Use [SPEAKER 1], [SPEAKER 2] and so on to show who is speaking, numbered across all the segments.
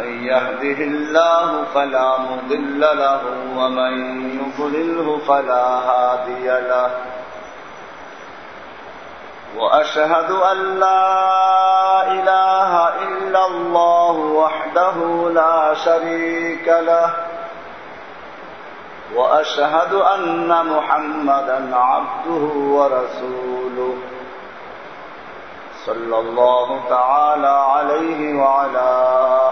[SPEAKER 1] من يهده الله فلا مضل له ومن يضلله فلا هادي له. وأشهد أن لا إله إلا الله وحده لا شريك له. وأشهد أن محمدا عبده ورسوله. صلى الله تعالى عليه وعلى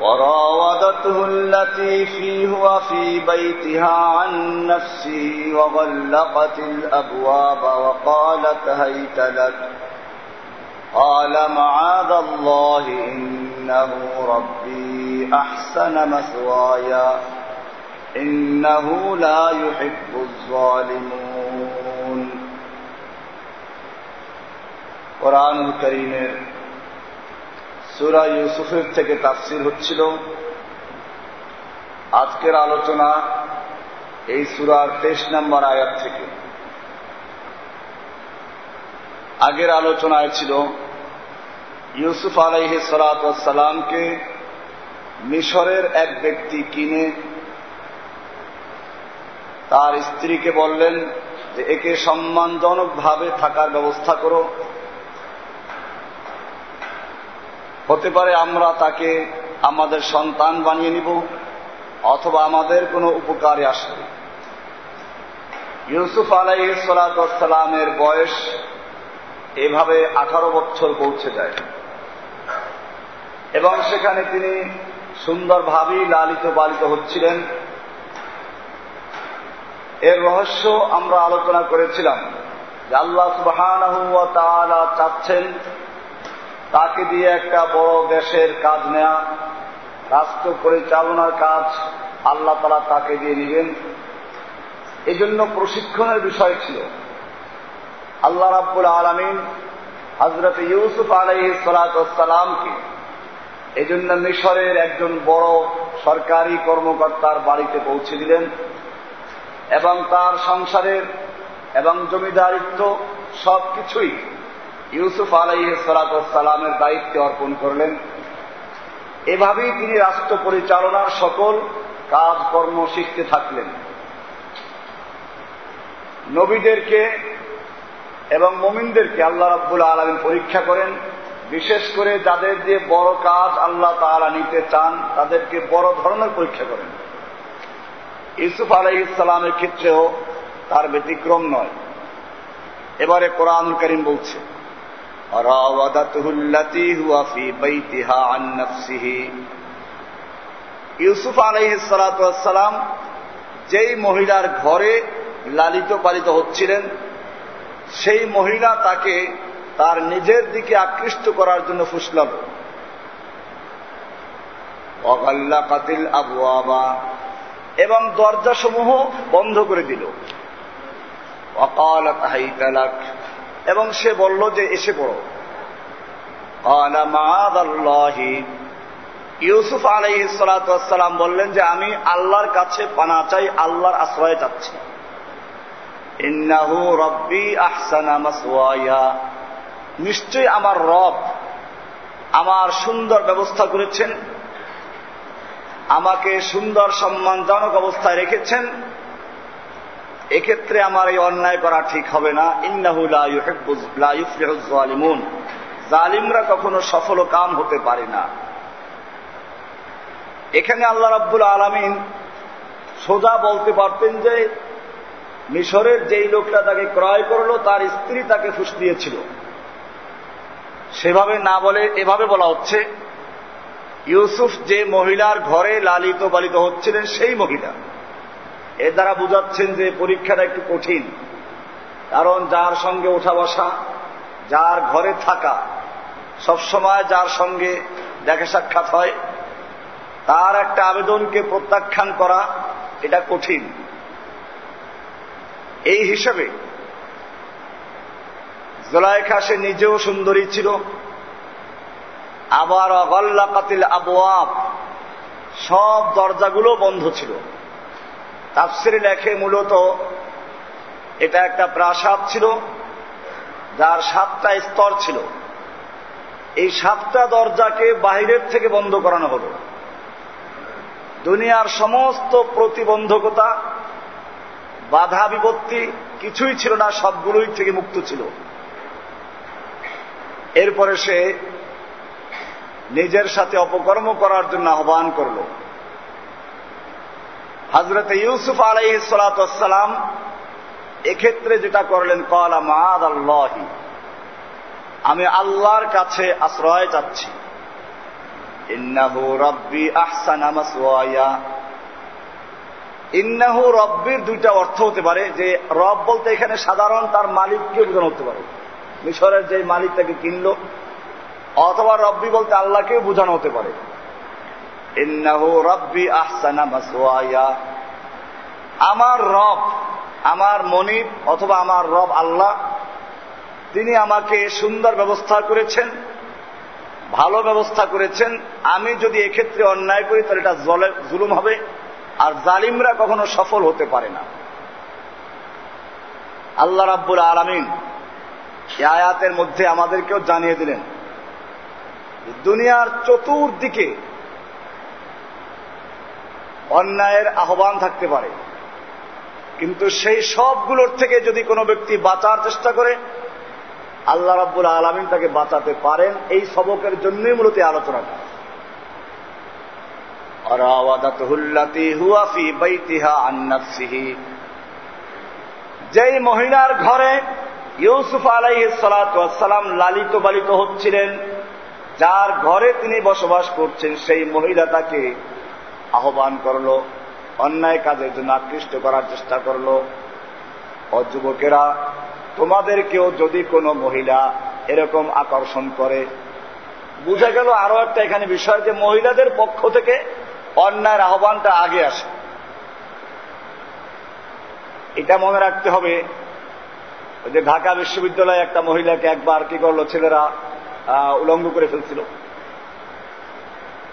[SPEAKER 1] وراودته التي فيه وفي بيتها عن نفسه وغلقت الأبواب وقالت هيت لك. قال معاذ الله إنه ربي أحسن مثواي إنه لا يحب الظالمون. قرآن الكريم সুরা ইউসুফের থেকে তাফসির হচ্ছিল আজকের আলোচনা এই সুরার তেইশ নম্বর আয়াত থেকে। আগের আলোচনায় ছিল, ইউসুফ আলাইহি সালাতামকে মিশরের এক ব্যক্তি কিনে তার স্ত্রীকে বললেন যে, একে সম্মানজনকভাবে থাকার ব্যবস্থা করো। হতে পারে আমরা তাকে আমাদের সন্তান বানিয়ে নিব, অথবা আমাদের কোনো উপকারে আসবে। ইউসুফ আলাইসালামের বয়স এভাবে আঠারো বছর পৌঁছে যায়। এবং সেখানে তিনি সুন্দরভাবেই লালিত পালিত হচ্ছিলেন। এর রহস্য আমরা আলোচনা করেছিলাম আল্লাহ সুবাহ চাচ্ছেন তাকে দিয়ে একটা বড় দেশের কাজ নেয়া, রাষ্ট্র পরিচালনার কাজ আল্লাহ তালা তাকে দিয়ে নিবেন এজন্য প্রশিক্ষণের বিষয় ছিল। আল্লাহ রাব্বুল আলমিন হজরত ইউসুফ আলহি সালাতামকে এই জন্য মিশরের একজন বড় সরকারি কর্মকর্তার বাড়িতে পৌঁছে দিলেন এবং তার সংসারের এবং জমিদারিত্ব সবকিছুই ইউসুফ আলাইসালামের দায়িত্বে অর্পণ করলেন। এভাবেই তিনি রাষ্ট্র পরিচালনার সকল কাজকর্ম শিখতে থাকলেন। নবীদেরকে এবং মমিনদেরকে আল্লাহ রাব্বুল আলমিন পরীক্ষা করেন। বিশেষ করে যাদের যে বড় কাজ আল্লাহ তারা নিতে চান, তাদেরকে বড় ধরনের পরীক্ষা করেন। ইউসুফ আলাই ইসলামের ক্ষেত্রেও তার ব্যতিক্রম নয়। এবারে কোরআন করিম বলছে راودته التي هو في بيتها عن نفسه ইউসুফ আলাইসালাম যেই মহিলার ঘরে লালিত পালিত হচ্ছিলেন সেই মহিলা তাকে তার নিজের দিকে আকৃষ্ট করার জন্য ফুসলাল অগাল্লা কাতিল আবু আবা এবং দরজাসমূহ বন্ধ করে দিল অকাল তাহাইতালাক এবং সে বলল যে, এসে পড়ো। ইউসুফ আলাই সালাম বললেন যে, আমি আল্লাহর কাছে পানা চাই, আল্লাহর আশ্রয় চাচ্ছি নিশ্চয় আমার রব আমার সুন্দর ব্যবস্থা করেছেন, আমাকে সুন্দর সম্মানজনক অবস্থায় রেখেছেন। এক্ষেত্রে আমার এই অন্যায় করা ঠিক হবে না। ইন্নাহু লাইফলিমুন জালিমরা কখনো সফল কাম হতে পারে না। এখানে আল্লাহ রাব্বুল আলমিন সোজা বলতে পারতেন যে, মিশরের যেই লোকটা তাকে ক্রয় করল, তার স্ত্রী তাকে ফুস দিয়েছিল। সেভাবে না বলে, এভাবে বলা হচ্ছে, ইউসুফ যে মহিলার ঘরে লালিত পালিত হচ্ছিলেন, সেই মহিলা। এর দ্বারা বুঝাচ্ছেন যে পরীক্ষাটা একটু কঠিন। কারণ যার সঙ্গে ওঠা বসা, যার ঘরে থাকা সবসময় যার সঙ্গে দেখা সাক্ষাৎ হয়, তার একটা আবেদনকে প্রত্যাখ্যান করা, এটা কঠিন। এই হিসাবে জোলাইখা সে নিজেও সুন্দরী ছিল। আবার অগল্লাকাতিল আবওয়াব সব দরজাগুলো বন্ধ ছিল। তাফসিরে লেখে মূলত এটা একটা প্রাসাদ ছিল, যার সাতটা স্তর ছিল। এই সাতটা দরজাকে বাহিরের থেকে বন্ধ করানো হল। দুনিয়ার সমস্ত প্রতিবন্ধকতা, বাধা বিপত্তি কিছুই ছিল না, সবগুলোই থেকে মুক্ত ছিল। এরপরে সে নিজের সাথে অপকর্ম করার জন্য আহ্বান করল। হজরত ইউসুফ আলাই সালাম এক্ষেত্রে যেটা করলেন কলা মাদ আল্লাহি আমি আল্লাহর কাছে আশ্রয় চাচ্ছি। ইন্নাহু রব্বি আহসানা ইন্নাহু রব্বির দুইটা অর্থ হতে পারে, যে রব বলতে এখানে সাধারণ তার মালিককে বোঝানো হতে পারে। মিশরের যে মালিক তাকে কিনল, অথবা রব্বি বলতে আল্লাহকেও বোঝানো হতে পারে। ইন্নাহু আমার রব, আমার মনিব অথবা আমার রব আল্লাহ, তিনি আমাকে সুন্দর ব্যবস্থা করেছেন, ভালো ব্যবস্থা করেছেন। আমি যদি এক্ষেত্রে অন্যায় করি, তাহলে এটা জুলুম হবে, আর জালিমরা কখনো সফল হতে পারে না। আল্লাহ রাব্বুল আলমিন আয়াতের মধ্যে আমাদেরকেও জানিয়ে দিলেন দুনিয়ার চতুর্দিকে অন্যায়ের আহ্বান থাকতে পারে। কিন্তু সেই সবগুলোর থেকে যদি কোনো ব্যক্তি বাঁচার চেষ্টা করে, আল্লাহ রাব্বুল আলমিন তাকে বাঁচাতে পারেন। এই সবকের জন্যই মূলত আলোচনাটা। যেই মহিলার ঘরে ইউসুফ আলাই সালাম লালিত বালিত হচ্ছিলেন, যার ঘরে তিনি বসবাস করছেন, সেই মহিলা তাকে আহ্বান করল, অন্যায় কাজের জন্য আকৃষ্ট করার চেষ্টা করল। অযুবকেরা তোমাদেরকেও যদি কোনো মহিলা এরকম আকর্ষণ করে, বুঝা গেল আরও একটা এখানে বিষয় যে মহিলাদের পক্ষ থেকে অন্যায়ের আহ্বানটা আগে আসে। এটা মনে রাখতে হবে যে ঢাকা বিশ্ববিদ্যালয়ে একটা মহিলাকে একবার কি করল, ছেলেরা উলঙ্গ করে ফেলছিল।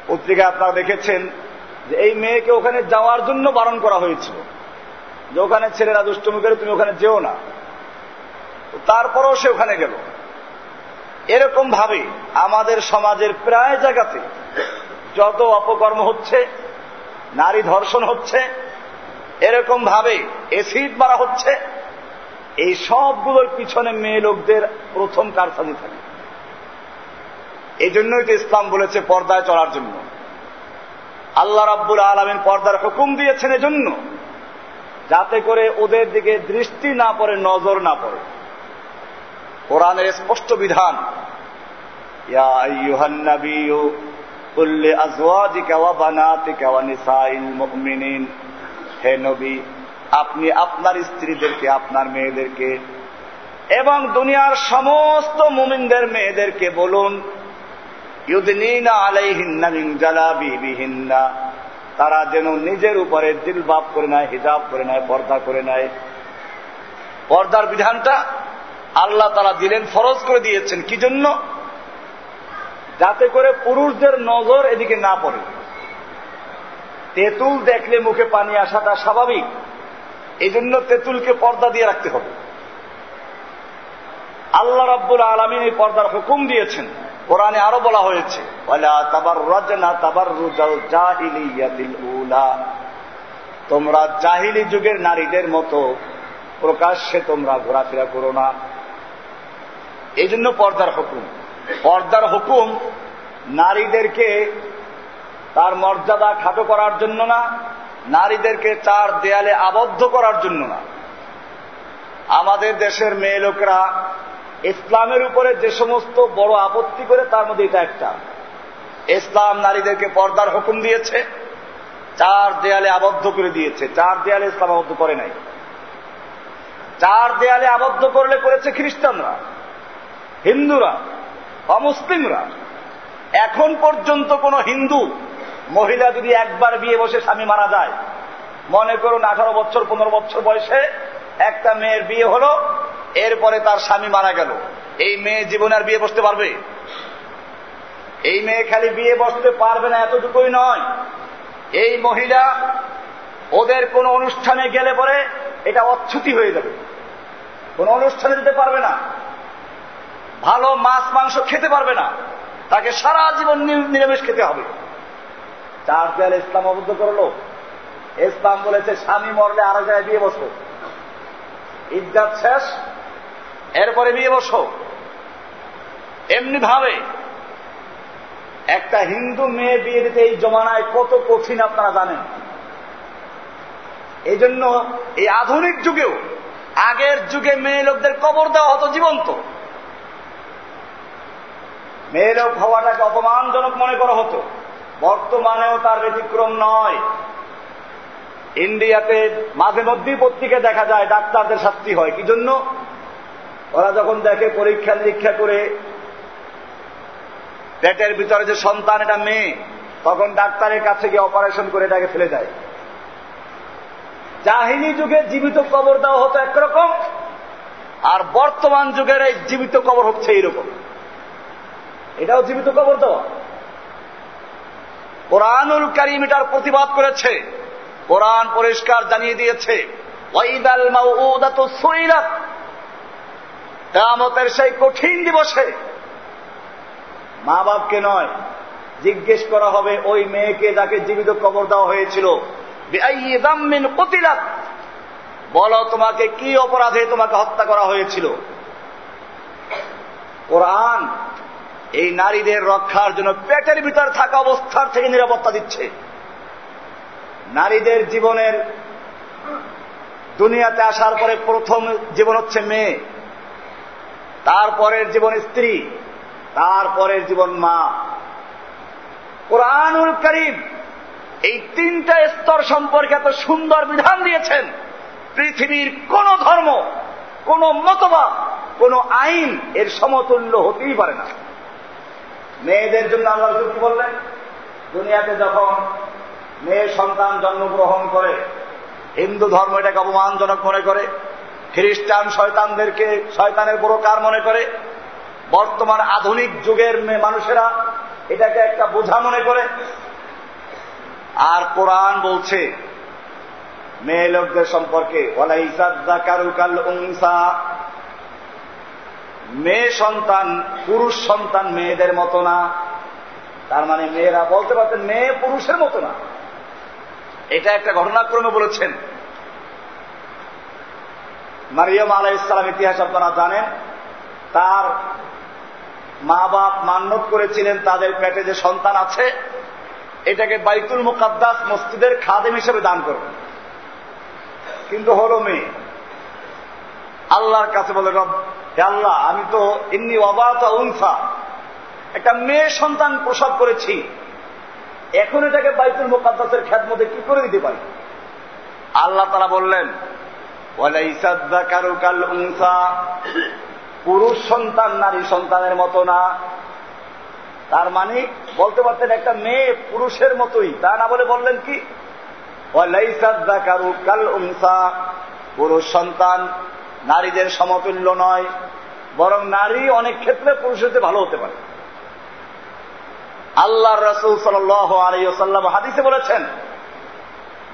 [SPEAKER 1] পত্রিকা আপনারা দেখেছেন যে এই মেয়েকে ওখানে যাওয়ার জন্য বারণ করা হয়েছিল। যে ওখানে ছেলেরা দুষ্টমি করে, তুমি ওখানে যেও না। তারপরও সে ওখানে গেল। এরকম ভাবে আমাদের সমাজের প্রায় জায়গাতে যত অপকর্ম হচ্ছে, নারী ধর্ষণ হচ্ছে, এরকম ভাবে এসিড মারা হচ্ছে, এই সবগুলোর পিছনে মেয়ে লোকদের প্রথম কারসাজি থাকে। এই জন্যই তো ইসলাম বলেছে পর্দায় চলার জন্য। আল্লাহ রাব্বুল আলমিন পর্দার হুকুম দিয়েছেন এজন্য, যাতে করে ওদের দিকে দৃষ্টি না পড়ে, নজর না পড়ে। কোরআনের স্পষ্ট বিধান হে নবী, আপনি আপনার স্ত্রীদেরকে, আপনার মেয়েদেরকে এবং দুনিয়ার সমস্ত মুমিনদের মেয়েদেরকে বলুন তারা যেন নিজের উপরে দিলবাপ করে নেয়, হিজাব করে নেয়, পর্দা করে নেয়। পর্দার বিধানটা আল্লাহ তারা দিলেন, ফরজ করে দিয়েছেন। কি জন্য? যাতে করে পুরুষদের নজর এদিকে না পড়ে। তেঁতুল দেখলে মুখে পানি আসাটা স্বাভাবিক। এই জন্য তেঁতুলকে পর্দা দিয়ে রাখতে হবে। আল্লাহ রাব্বুল আলমিন এই পর্দার হুকুম দিয়েছেন। কোরআনে আরও বলা হয়েছে তোমরা জাহিলি যুগের নারীদের মতো প্রকাশ্যে তোমরা ঘোরাফেরা করো না। এই জন্য পর্দার হুকুম। পর্দার হুকুম নারীদেরকে তার মর্যাদা খাটো করার জন্য না, নারীদেরকে চার দেয়ালে আবদ্ধ করার জন্য না। আমাদের দেশের মেয়ে লোকেরা ইসলামের উপরে যে সমস্ত বড় আপত্তি করে, তার মধ্যে এটা একটা। ইসলাম নারীদেরকে পর্দার হুকুম দিয়েছে, চার দেয়ালে আবদ্ধ করে দিয়েছে। চার দেয়ালে ইসলাম আবদ্ধ করে নাই। চার দেয়ালে আবদ্ধ করলে করেছে খ্রিস্টানরা, হিন্দুরা, অমুসলিমরা। এখন পর্যন্ত কোন হিন্দু মহিলা যদি একবার বিয়ে বসে স্বামী মারা যায়, মনে করুন আঠারো বছর, পনেরো বছর বয়সে একটা মেয়ের বিয়ে হলো এরপরে তার স্বামী মারা গেল। এই মেয়ে জীবনে আর বিয়ে বসতে পারবে? এই মেয়ে খালি বিয়ে বসতে পারবে না, এতটুকুই নয়। এই মহিলা ওদের কোন অনুষ্ঠানে গেলে পরে এটা অচ্ছুতি হয়ে যাবে। কোন অনুষ্ঠানে যেতে পারবে না। ভালো মাছ, মাংস খেতে পারবে না। তাকে সারা জীবন নিরামিষ খেতে হবে। চার দেয়াল ইসলাম অবদ্ধ করল। ইসলাম বলেছে, স্বামী মরলে আরও জায়গায় বিয়ে বসো ইজ্জাত শেষ। এরপরে বিয়ে বসো। এমনি ভাবে একটা হিন্দু মেয়ে বিয়ে দিতে এই জমানায় কত কঠিন আপনারা জানেন। এই জন্য এই আধুনিক যুগেও আগের যুগে মেয়ে লোকদের কবর দেওয়া হতো জীবন্ত। মেয়ে লোক হওয়াটাকে অপমানজনক মনে করা হতো। বর্তমানেও তার ব্যতিক্রম নয়। ইন্ডিয়াতে মাঝে মধ্যেই পত্রিকা দেখা যায়, ডাক্তারদের শাস্তি হয়। কি জন্য ওরা যখন দেখে পরীক্ষা নিরীক্ষা করে, পেটের ভিতরে যে সন্তান, এটা মেয়ে, তখন ডাক্তারের কাছে গিয়ে অপারেশন করে এটাকে ফেলে দেয়। জাহিনী যুগে জীবিত কবর দেওয়া হতো একরকম, আর বর্তমান যুগের এই জীবিত কবর হচ্ছে এইরকম। এটাও জীবিত কবর দেওয়া। কোরআনুল করিম এটার প্রতিবাদ করেছে। কোরআন পরিষ্কার জানিয়ে দিয়েছে কামতের সেই কঠিন দিবসে মা বাপকে নয়, জিজ্ঞেস করা হবে ওই মেয়েকে যাকে জীবিত কবর দেওয়া হয়েছিল। বলো তোমাকে কি অপরাধে তোমাকে হত্যা করা হয়েছিল? কোরআন এই নারীদের রক্ষার জন্য পেটের ভিতর থাকা অবস্থার থেকে নিরাপত্তা দিচ্ছে। নারীদের জীবনের দুনিয়াতে আসার পরে প্রথম জীবন হচ্ছে মেয়ে। তারপরের জীবন স্ত্রী, তারপরের জীবন মা। কোরআনুল করিম এই তিনটা স্তর সম্পর্কে এত সুন্দর বিধান দিয়েছেন। পৃথিবীর কোন ধর্ম, কোন মতবাদ, কোন আইন এর সমতুল্য হতেই পারে না। মেয়েদের জন্য আল্লাহ কি বললেন? দুনিয়াতে যখন মেয়ে সন্তান জন্মগ্রহণ করে, হিন্দু ধর্ম এটাকে অপমানজনক মনে করে খ্রিস্টান শয়তানদেরকে শয়তানের কার মনে করে। বর্তমান আধুনিক যুগের মানুষেরা এটাকে একটা বোঝা মনে করে। আর কোরআন বলছে, মেয়ে লোকদের সম্পর্কে মেয়ে সন্তান পুরুষ সন্তান মেয়েদের মতো না। তার মানে মেয়েরা বলতে পারতেন মেয়ে পুরুষের মতো না। এটা একটা ঘটনাক্রমে বলেছেন। মারিয়ম আলাহ ইসলাম ইতিহাস আপনারা জানেন, তার মা বাপ মান্যত করেছিলেন, তাদের পেটে যে সন্তান আছে, এটাকে বাইতুল মুকাদ্দাস মসজিদের খাদেম হিসেবে দান করবে কিন্তু হলো মেয়ে। আল্লাহর কাছে বলে আল্লাহ, আমি তো এমনি অবাত উনসা, একটা মেয়ে সন্তান প্রসব করেছি, এখন এটাকে বাইতুল মোকাদ্দাসের খ্যাত মধ্যে কি করে দিতে পারি? আল্লাহ তারা বললেন পুরুষ সন্তান, নারী সন্তানের মতো না। তার মানে বলতে পারতেন একটা মেয়ে পুরুষের মতোই। তা না বলে বললেন কি? উংসা পুরুষ সন্তান নারীদের সমতুল্য নয়। বরং নারী অনেক ক্ষেত্রে পুরুষের ভালো হতে পারে। আল্লাহ রসুল সাল আলিয়াল্লাম হাদিসে বলেছেন,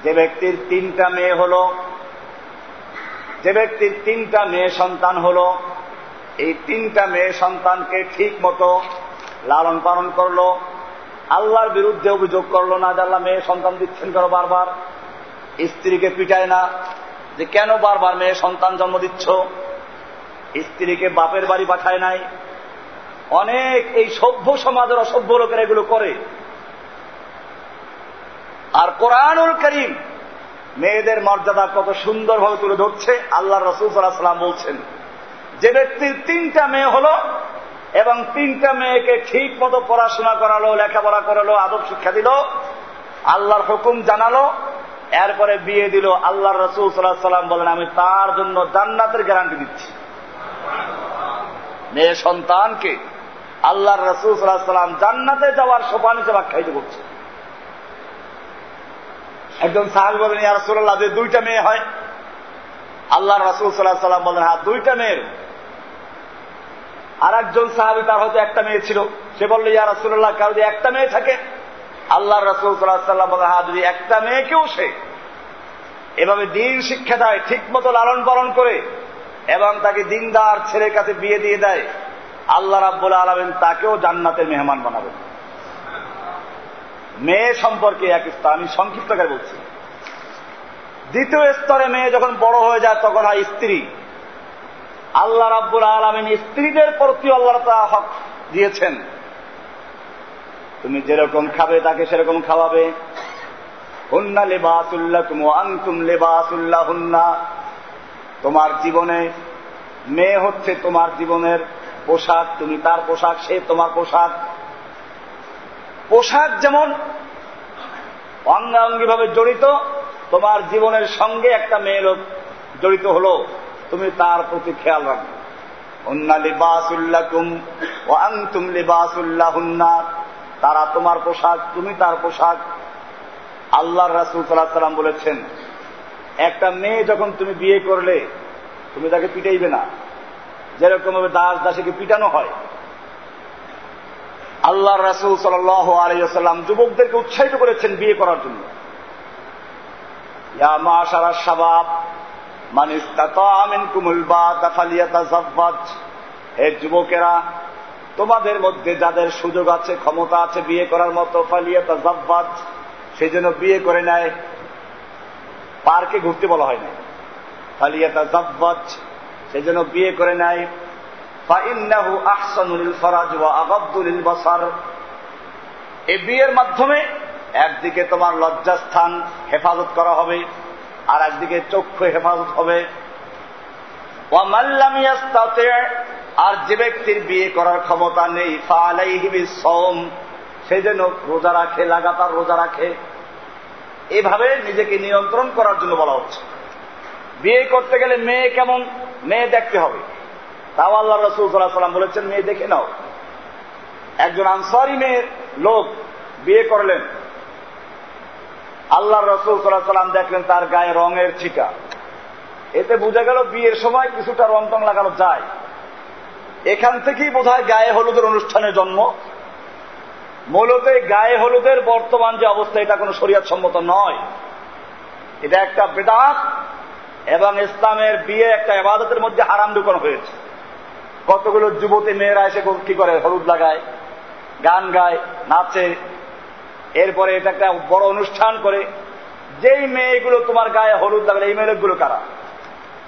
[SPEAKER 1] যে ব্যক্তির তিনটা মেয়ে হল যে ব্যক্তির তিনটা মেয়ে সন্তান হল, এই তিনটা মেয়ে সন্তানকে ঠিক মতো লালন পালন করল, আল্লাহর বিরুদ্ধে অভিযোগ করল না যে আল্লাহ মেয়ে সন্তান দিচ্ছেন কেন বারবার, স্ত্রীকে পিটায় না, যে কেন বারবার মেয়ে সন্তান জন্ম দিচ্ছ, স্ত্রীকে বাপের বাড়ি পাঠায় নাই। অনেক এই সভ্য সমাজের অসভ্য লোকেরা এগুলো করে। আর কোরআনুল করিম মেয়েদের মর্যাদা কত সুন্দরভাবে তুলে ধরছে আল্লাহ রসুল সাল্লাম বলছেন। যে ব্যক্তির তিনটা মেয়ে হলো এবং তিনটা মেয়েকে ঠিক মতো পড়াশোনা করালো, লেখাপড়া করালো, আদব শিক্ষা দিল, আল্লাহর হুকুম জানালো, এরপরে বিয়ে দিল আল্লাহ রসুল সাল্লাহ সাল্লাম বলেন, আমি তার জন্য জান্নাতের গ্যারান্টি দিচ্ছি। মেয়ে সন্তানকে আল্লাহর রসুল সাল্লাহ সাল্লাম জান্নাতে যাওয়ার সোপান হিসেবে আখ্যায়িত করছে। একজন সাহাবি বলেন, ইয়া রসুল্লাহ যে দুইটা মেয়ে হয়? আল্লাহ রসুল সাল্লাহ সাল্লাম বলেন হ্যাঁ দুইটা মেয়ের। আর একজন সাহাবি, তার হয়তো একটা মেয়ে ছিল। সে বলল, ইয়া রসুল্লাহ কারও যদি একটা মেয়ে থাকে? আল্লাহ রসুল সাল্লাহ সাল্লাম বলেন হ্যাঁ যদি একটা মেয়েকেও সে এভাবে দিন শিক্ষা দেয় ঠিক মতো লালন পালন করে এবং তাকে দিনদার ছেলের কাছে বিয়ে দিয়ে দেয়, আল্লাহ রাব্বুল আলমিন তাকেও জান্নাতের মেহমান বানাবেন। মেয়ে সম্পর্কে এক স্তর আমি সংক্ষিপ্ত করে বলছি। দ্বিতীয় স্তরে মেয়ে যখন বড় হয়ে যায়, তখন হয় স্ত্রী। আল্লাহ রাব্বুল আলমিন স্ত্রীদের প্রতি আল্লাহ তা হক দিয়েছেন। তুমি যেরকম খাবে, তাকে সেরকম খাওয়াবে। হুন্না লেবাসুল্লাহ তুমি আংতুম লেবাসুল্লাহ হুন্না তোমার জীবনে মেয়ে হচ্ছে তোমার জীবনের পোশাক, তুমি তার পোশাক, সে তোমার পোশাক। পোশাক যেমন অঙ্গাঙ্গি ভাবে জড়িত, তোমার জীবনের সঙ্গে একটা মেয়ের জড়িত হলো, তুমি তার প্রতি খেয়াল রাখবে। হুন্না লিবাসুল্লাকুম ও আংতুম লিবাসুল্লাহ হুন্না তারা তোমার পোশাক, তুমি তার পোশাক। আল্লাহ রাসুল সাল্লাহ সাল্লাম বলেছেন, একটা মেয়ে যখন তুমি বিয়ে করলে, তুমি তাকে পিটাইবে না। যেরকম ভাবে দাস দাসীকে পিটানো হয় আল্লাহ রাসুল সাল আলাইসাল্লাম যুবকদেরকে উৎসাহিত করেছেন বিয়ে করার জন্য। হে যুবকেরা, তোমাদের মধ্যে যাদের সুযোগ আছে, ক্ষমতা আছে বিয়ে করার মতো ফালিয়াতা জাব্বাজ সেই জন্য বিয়ে করে নেয়। পার্কে ঘুরতে বলা হয় না। ফালিয়াতা জাব্বাজ সেই জন্য বিয়ে করে নেয়। এই বিয়ের মাধ্যমে একদিকে তোমার লজ্জাস্থান হেফাজত করা হবে, আর একদিকে চক্ষু হেফাজত হবে। আর যে ব্যক্তির বিয়ে করার ক্ষমতা নেই সোম সে যেন রোজা রাখে, লাগাতার রোজা রাখে। এভাবে নিজেকে নিয়ন্ত্রণ করার জন্য বলা হচ্ছে। বিয়ে করতে গেলে মেয়ে কেমন? মেয়ে দেখতে হবে। তাও আল্লাহ রসুল সাল্লাহ সাল্লাম বলেছেন, মেয়ে, দেখে নাও। একজন আনসারি মেয়ের লোক বিয়ে করলেন। আল্লাহ রসুল সাল্লাহ সাল্লাম দেখলেন তার গায়ে রঙের ছিটা। এতে বোঝা গেল বিয়ের সময় কিছুটা রং টং লাগানো যায়। এখান থেকেই বোধ গায়ে হলুদের অনুষ্ঠানের জন্ম। মূলত গায়ে হলুদের বর্তমান যে অবস্থা, এটা কোনো শরিয়াত সম্মত নয়। এটা একটা বেদাত এবং ইসলামের বিয়ে একটা এবাদতের মধ্যে হারাম ঢুকানো হয়েছে। কতগুলো যুবতী মেয়েরা এসে কি করে? হলুদ লাগায়, গান গায়, নাচে। এরপরে এটা একটা বড় অনুষ্ঠান করে। যেই মেয়েগুলো তোমার গায়ে হলুদ লাগালে, এই মেয়েগুলো কারা?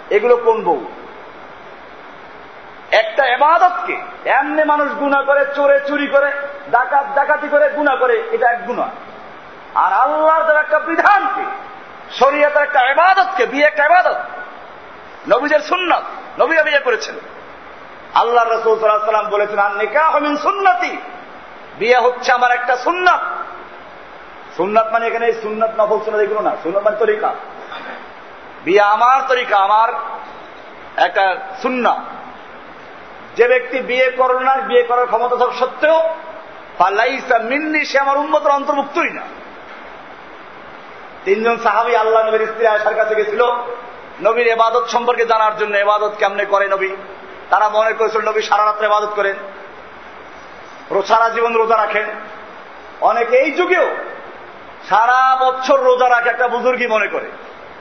[SPEAKER 1] এগুলো কোন বউ? একটা এবাদতকে এমনি মানুষ গুণা করে, চোরে চুরি করে, ডাকাত, ডাকাতি করে, গুণা করে, এটা এক গুণা। আর আল্লাহর দেওয়া একটা বিধানকে, শরীয়তের একটা এবাদতকে বিয়ে একটা এবাদত। নবীজের সুন্নত, নবীরা বিয়ে করেছেন। আল্লাহ রসুল সাল্লাম বলেছেন আর নিকা হমিন সুন্নতি। বিয়ে হচ্ছে আমার একটা সুন্নত। সুন্নত মানে এখানে সুন্নত নফল সুন্নত এগুলো না, সুন্নত মানে তরিকা। বিয়ে আমার তরিকা, আমার একটা সুন্না যে ব্যক্তি বিয়ে করল না, বিয়ে করার ক্ষমতা সব সত্ত্বেও পাল্লাইসা মিন্নি, সে আমার উন্মতের অন্তর্ভুক্তই না। তিনজন সাহাবি আল্লাহ নবীর স্ত্রী আয়সার কাছে গেছিল, নবীর এবাদত সম্পর্কে জানার জন্য এবাদত কেমনে করে নবী? তারা মনে করেছিল নবী সারা রাত্রে এবাদত করেন, সারা জীবন রোজা রাখেন। অনেকে এই যুগেও সারা বছর রোজা রাখে একটা বুজুর্গি মনে করে,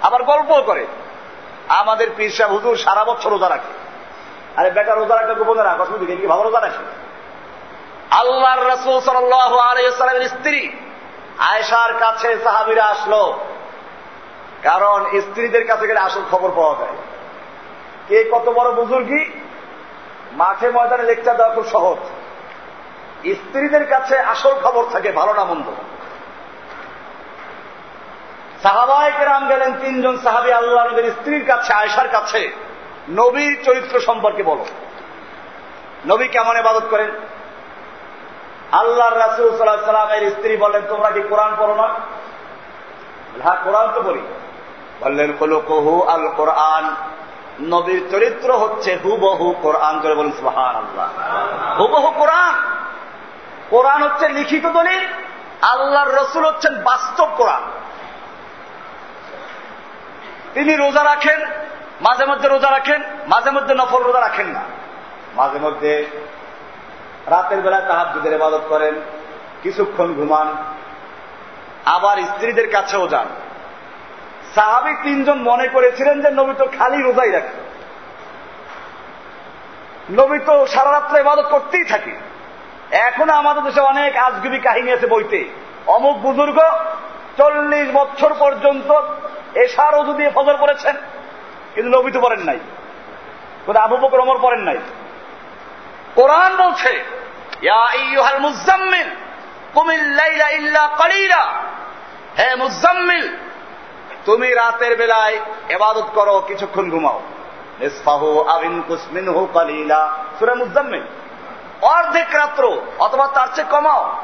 [SPEAKER 1] আবার গল্প করে। আমাদের পীরসা হুজুর সারা বছর রোজা রাখে। আরে বেটা, রোজা রাখতে গোপনে রাখ কি ভালো রোজা রাখে। আল্লাহর রসুল সাল্লামের স্ত্রী আয়সার কাছে সাহাবিরা আসলো, কারণ স্ত্রীদের কাছে গেলে আসল খবর পাওয়া যায়। কে কত বড় বুজুর্গি? মাঠে ময়দানে লেকচার দেওয়া খুব সহজ। স্ত্রীদের কাছে আসল খবর থাকে ভালো না মন্দ। সাহাবায় কেরাম গেলেন তিনজন সাহাবি আল্লাহ নবীর স্ত্রীর কাছে আয়সার কাছে। নবীর চরিত্র সম্পর্কে বলো। নবী কেমন এবাদত করেন? আল্লাহ রাসুল সাল্লাহ সাল্লামের স্ত্রী বলেন তোমরা কি কোরআন পড়ো না? হ্যাঁ কোরআন তো বলি বললেন কলু কহু আল কোরআন নবীর চরিত্র হচ্ছে হুবহু কোরআন। করে বলেন সুহান আল্লাহ হুবহু কোরআন। কোরআন হচ্ছে লিখিত দলিল, আল্লাহর রসুল হচ্ছেন বাস্তব কোরআন। তিনি রোজা রাখেন, মাঝে মধ্যে রোজা রাখেন, মাঝে মধ্যে নফল রোজা রাখেন না। মাঝে মধ্যে রাতের বেলা তাহাজুদের ইবাদত করেন, কিছুক্ষণ ঘুমান, আবার স্ত্রীদের কাছেও যান। সাহাবি তিনজন মনে করেছিলেন যে নবী তো খালি রোজাই রাখে। নবী তো সারা রাত্রে ইবাদত করতেই থাকে। এখনও আমাদের দেশে অনেক আজগুবি কাহিনী আছে বইতে। অমুক বুজুর্গ চল্লিশ বছর পর্যন্ত এশার অজু দিয়ে ফজর করেছেন কিন্তু নবী তো পড়েন নাই। আবু বকর অমর পড়েন নাই। কোরআন বলছে মুজাম্মিল কুমিল্লাইলা ইল্লা কালিলা। হে মুজাম্মিল তুমি রাতের বেলায় এবাদত করো, কিছুক্ষণ ঘুমাও। অর্ধেক রাত্র, অথবা তার চেয়ে কমাও।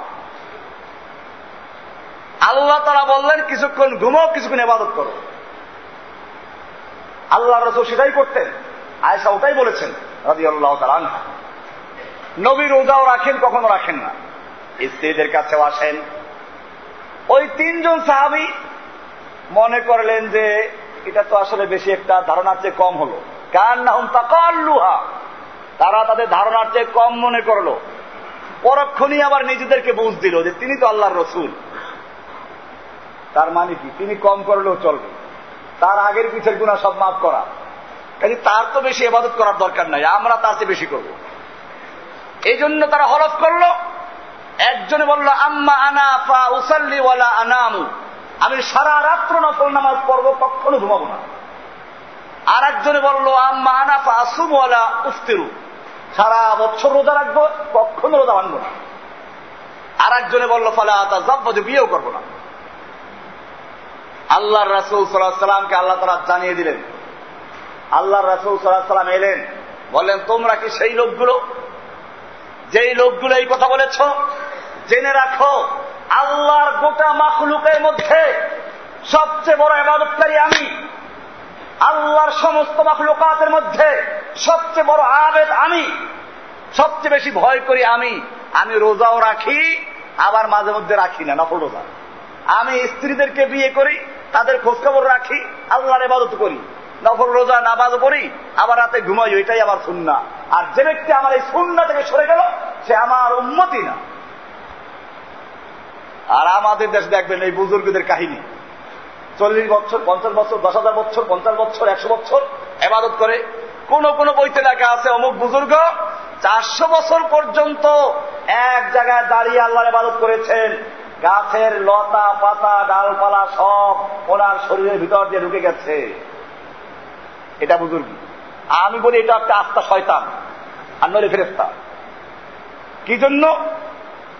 [SPEAKER 1] আল্লাহ তারা বললেন, কিছুক্ষণ ঘুমাও, কিছুক্ষণ এবাদত করো। আল্লাহ রসুল সেটাই করতেন। আয়সা ওটাই বলেছেন রাজি আল্লাহ তালা নবী রোজাও রাখেন, কখনো রাখেন না। স্ত্রীদের কাছেও আসেন। ওই তিনজন সাহাবি মনে করলেন যে এটা তো আসলে বেশি একটা ধারণার চেয়ে কম হলো। কার না হুম তারা তাদের ধারণার চেয়ে কম মনে করল। পরক্ষণই আবার নিজেদেরকে বুঝ দিল যে তিনি তো আল্লাহর রসুল। তার মানে কি? তিনি কম করলেও চলবে। তার আগের পিছের গুণা সব মাফ করা। কাজে তার তো বেশি এবাদত করার দরকার নাই, আমরা তার চেয়ে বেশি করব। এই জন্য তারা হলফ করল। একজনে বলল, আম্মা আনা ফা উসাল্লি ওয়ালা আনামু। আমি সারা রাত্র নফল নামাজ পড়ব, কখনো ঘুমাবো না। আর একজনে বলল আসুম উফতিরু। সারা বছর রোজা রাখব, কখনো রোজা ভাঙবো না। আর একজনে বলল, ফালা তা বিয়েও করব না। আল্লাহ রাসুল সাল্লাহ সাল্লামকে আল্লাহ তালা জানিয়ে দিলেন। আল্লাহ রাসুল সাল্লাহ সাল্লাম এলেন, বললেন, তোমরা কি সেই লোকগুলো? যেই লোকগুলো এই কথা বলেছ, জেনে রাখো আল্লাহর গোটা মাখলুকের মধ্যে সবচেয়ে বড় এবাদতকারী আমি। আল্লাহর সমস্ত মাখলুকাতের মধ্যে সবচেয়ে বড় আবেদ আমি। সবচেয়ে বেশি ভয় করি আমি। আমি রোজাও রাখি, আবার মাঝে মধ্যে রাখি না, নফল রোজা। আমি স্ত্রীদেরকে বিয়ে করি, তাদের খোঁজখবর রাখি, আল্লাহর এবাদত করি। নফল রোজা, নামাজ পড়ি, আবার রাতে ঘুমাই এটাই আমার সুন্না আর যে ব্যক্তি আমার এই সুন্না থেকে সরে গেল, সে আমার উন্মতি না। আর আমাদের দেশ দেখবেন এই বুজুর্গদের কাহিনী। চল্লিশ বছর, পঞ্চাশ বছর, দশ হাজার বছর, পঞ্চাশ বছর, একশো বছর এবাদত করে কোন কোন বইতে লেখা আছে, অমুক বুজুর্গ চারশো বছর পর্যন্ত এক জায়গায় দাঁড়িয়ে আল্লাহর এবাদত করেছেন। গাছের লতা, পাতা, ডালপালা সব ওনার শরীরের ভিতর দিয়ে ঢুকে গেছে। এটা বুজুর্গ। আমি বলি, এটা একটা আস্থা শয়তান আর নইলে ফেরেস্তা কি জন্য?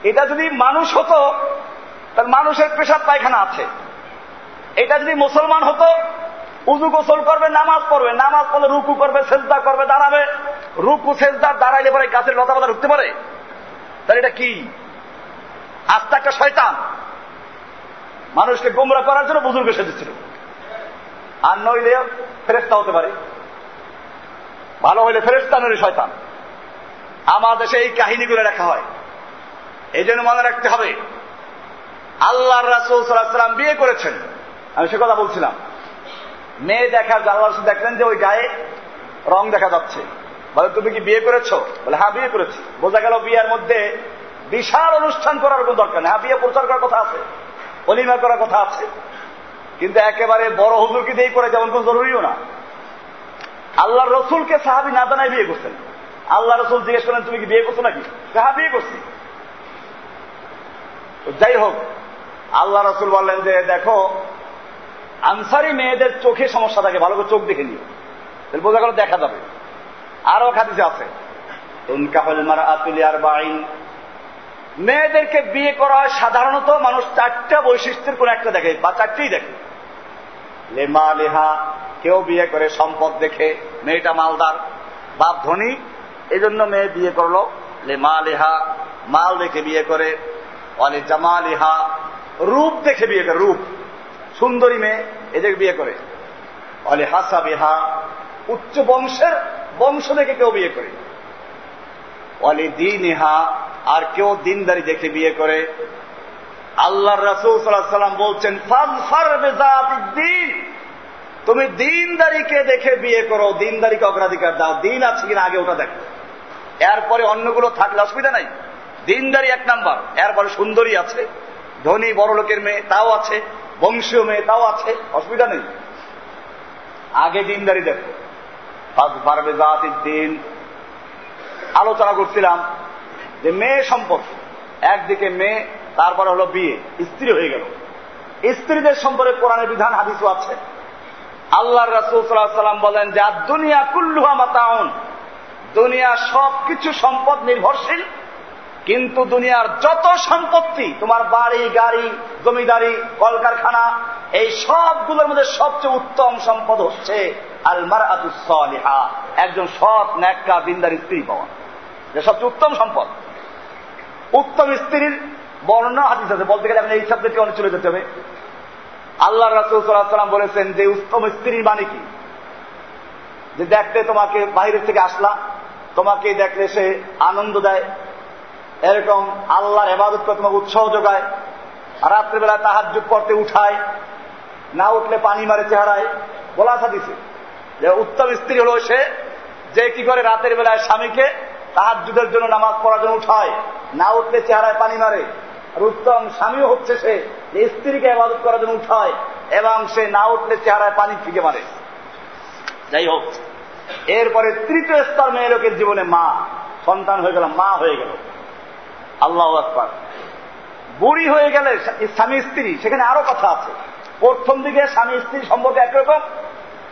[SPEAKER 1] এটা যদি মানুষ হতো তাহলে মানুষের পেশাব পায়খানা আছে। এটা যদি মুসলমান হতো, উজু গোসল করবে, নামাজ পড়বে, নামাজ পড়লে রুকু করবে, সেজদা করবে, দাঁড়াবে। রুকু, সেজদা, দাঁড়াইলে পরে গাছের লতা পাতা ঢুকতে পারে। তাহলে এটা কি? আস্থা একটা শয়তান। মানুষকে গোমরা করার জন্য বুজুর্গ সেজেছিল। আর নইলে ফেরেস্তা হতে পারে। ভালো হইলে ফেরেস্তা নইলে শয়তান। আমার দেশে এই কাহিনীগুলো রাখা হয়। এই জন্য মনে রাখতে হবে আল্লাহ রাসুল সাল্লাম বিয়ে করেছেন। আমি সে কথা বলছিলাম। মেয়ে দেখার আল্লাহ রসুল দেখলেন যে ওই গায়ে রং দেখা যাচ্ছে। বলে, তুমি কি বিয়ে করেছ? বলে হ্যাঁ বিয়ে করেছি। বোঝা গেল বিয়ের মধ্যে বিশাল অনুষ্ঠান করার কোন দরকার নেই। হ্যাঁ বিয়ে প্রচার করার কথা আছে অলিমা করার কথা আছে। কিন্তু একেবারে বড় হুজুরকে দিয়ে করে যেমন কোন জরুরিও না। আল্লাহ রসুলকে সাহাবি না জানায় বিয়ে করছেন। আল্লাহ রসুল জিজ্ঞেস করেন, তুমি কি বিয়ে করছ নাকি? হ্যাঁ বিয়ে করছি। যাই হোক আল্লাহ রসুল বললেন যে, দেখো, আনসারি মেয়েদের চোখে সমস্যা থাকে, ভালো করে চোখ দেখে তাহলে বোঝা গেল দেখা যাবে। আরও খাদিসে আছে মেয়েদেরকে বিয়ে করা হয় সাধারণত মানুষ চারটা বৈশিষ্ট্যের কোন একটা দেখে, বা চারটেই দেখে। লেমা লেহা, কেউ বিয়ে করে সম্পদ দেখে, মেয়েটা মালদার, বাপ ধনী এই জন্য মেয়ে বিয়ে করল। লেমা লেহা, মাল দেখে বিয়ে করে। অলে জামা লেহা রূপ দেখে বিয়ে করে, রূপ। সুন্দরী মেয়ে এদের বিয়ে করে। অলে হাসা বেহা, উচ্চ বংশের বংশ দেখে কেউ বিয়ে করে অলি দিন ইহা আর কেউ দিনদারি দেখে বিয়ে করে। আল্লাহ রাসুল সাল্লাম বলছেন দিন। তুমি দিনদারিকে দেখে বিয়ে করো, দিনদারিকে অগ্রাধিকার দাও। দিন আছে কিনা আগে ওটা দেখো। এরপরে অন্যগুলো থাকলে অসুবিধা নাই। দিনদারি এক নাম্বার, এরপরে সুন্দরী আছে। ধনী বড় লোকের মেয়ে তাও আছে, বংশীয় মেয়ে তাও আছে, অসুবিধা নেই। আগে দিনদারি দেখো। দিন। আলোচনা করছিলাম যে মেয়ে সম্পর্কে। একদিকে মেয়ে, তারপরে হলো বিয়ে। স্ত্রী হয়ে গেল। স্ত্রীদের সম্পর্কে কোরআনের বিধান, হাদিসও আছে। আল্লাহ রাসুল সাল্লাম বলেন যে দুনিয়া কুল্লুহা মাতাউন। দুনিয়া সবকিছু সম্পদ নির্ভরশীল। কিন্তু দুনিয়ার যত সম্পত্তি, তোমার বাড়ি, গাড়ি, জমিদারি, কলকারখানা, এই সবগুলোর মধ্যে সবচেয়ে উত্তম সম্পদ হচ্ছে আলমার আতুসলিহা একজন সৎ, ন্যাক্কা, দিনদার স্ত্রী পাওয়া। যে সবচেয়ে উত্তম সম্পদ। উত্তম স্ত্রীর বর্ণনা হাদিস আছে, বলতে গেলে আপনি এই সাবজেক্টে অনেক চলে যেতে হবে। আল্লাহ রাসুল সাল্লাম বলেছেন যে উত্তম স্ত্রীর মানে কি? যে দেখতে তোমাকে বাইরের থেকে আসলা, তোমাকে দেখলে সে আনন্দ দেয় এরকম আল্লাহর এবাদত করে তোমাকে উৎসাহ যোগায়। রাত্রেবেলা তাহার যুগ করতে উঠায়, না উঠলে পানি মারে চেহারায়। বলাসা দিছে যে, উত্তম স্ত্রী হলো সে যে কি করে রাতের বেলায় স্বামীকে তাহার যুদ্ধের জন্য নামাজ পড়ার জন্য উঠায়, না উঠলে চেহারায় পানি মারে। আর উত্তম স্বামীও হচ্ছে সে যে স্ত্রীকে আবাদত করার জন্য উঠায় এবং সে না উঠলে চেহারায় পানি ফিকে মারে। যাই হোক, এরপরে তৃতীয় স্তর মেয়ে লোকের জীবনে মা, সন্তান হয়ে গেল, মা হয়ে গেল। আল্লাহ আকবর। বুড়ি হয়ে গেলে স্বামী স্ত্রী, সেখানে আরও কথা আছে। প্রথম দিকে স্বামী স্ত্রী সম্পর্ক একরকম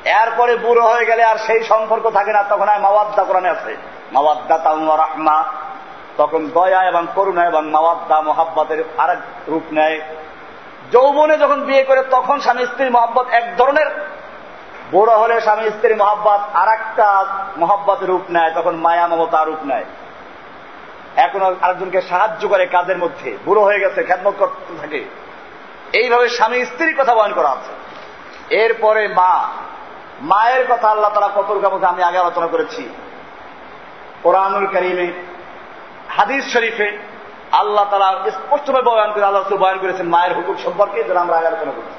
[SPEAKER 1] এরপরে বুড়ো হয়ে গেলে আর সেই সম্পর্ক থাকে না, তখন আর মাওয়াদ্দা কোরআনে আছে। মাওয়াদ্দা তাউমা রাহমা। তখন দয়া এবং করুণা এবং মাওয়াদ্দা মোহাব্বতের আরেক রূপ নেয়। যৌবনে যখন বিয়ে করে, তখন স্বামী স্ত্রীর মহাব্বত এক ধরনের। বুড়ো হলে স্বামী স্ত্রীর মহাব্বত আর একটা মহাব্বতের রূপ নেয়, তখন মায়া মমতা রূপ নেয়। এখন আরেকজনকে সাহায্য করে কাজের মধ্যে। বুড়ো হয়ে গেছে, খ্যাতমত করতে থাকে। এইভাবে স্বামী স্ত্রীর কথা বয়ন করা আছে। এরপরে মা। মায়ের কথা আল্লাহ তারা কত মধ্যে আমি আগে আলোচনা করেছি। কোরআনুল করিমে, হাদিস শরীফে আল্লাহ তারা স্পষ্টভাবে বয়ান করে আল্লাহ বয়ান করেছেন মায়ের হুকুম সম্পর্কে, যেটা আমরা আগে আলোচনা করেছি।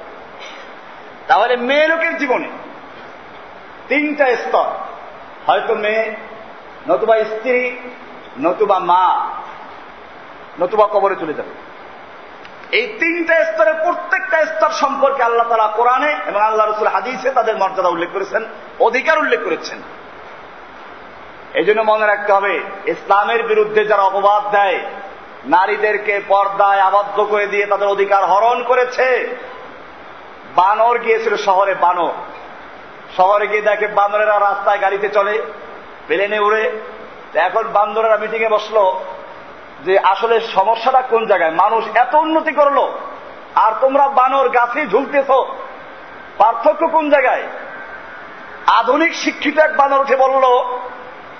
[SPEAKER 1] তাহলে মেয়ে লোকের জীবনে তিনটা স্তর। হয়তো মেয়ে, নতুবা স্ত্রী নতুবা মা, নতুবা কবরে চলে যাবে। এই তিনটা স্তরে, প্রত্যেকটা স্তর সম্পর্কে আল্লাহ তালা কোরআনে এবং আল্লাহ রসুল হাদিসে তাদের মর্যাদা উল্লেখ করেছেন, অধিকার উল্লেখ করেছেন। এই জন্য মনে রাখতে হবে, ইসলামের বিরুদ্ধে যারা অপবাদ দেয়, নারীদেরকে পর্দায় আবদ্ধ করে দিয়ে তাদের অধিকার হরণ করেছে। বানর গিয়েছিল শহরে, বানর। শহরে গিয়ে দেখে বানরেরা রাস্তায় গাড়িতে চলে প্লেনে উড়ে এখন বান্দরেরা মিটিং এ বসল যে আসলে সমস্যাটা কোন জায়গায়? মানুষ এত উন্নতি করল, আর তোমরা বানর গাছে ঝুলতেছ, পার্থক্য কোন জায়গায়? আধুনিক শিক্ষিত এক বানর উঠে বলল,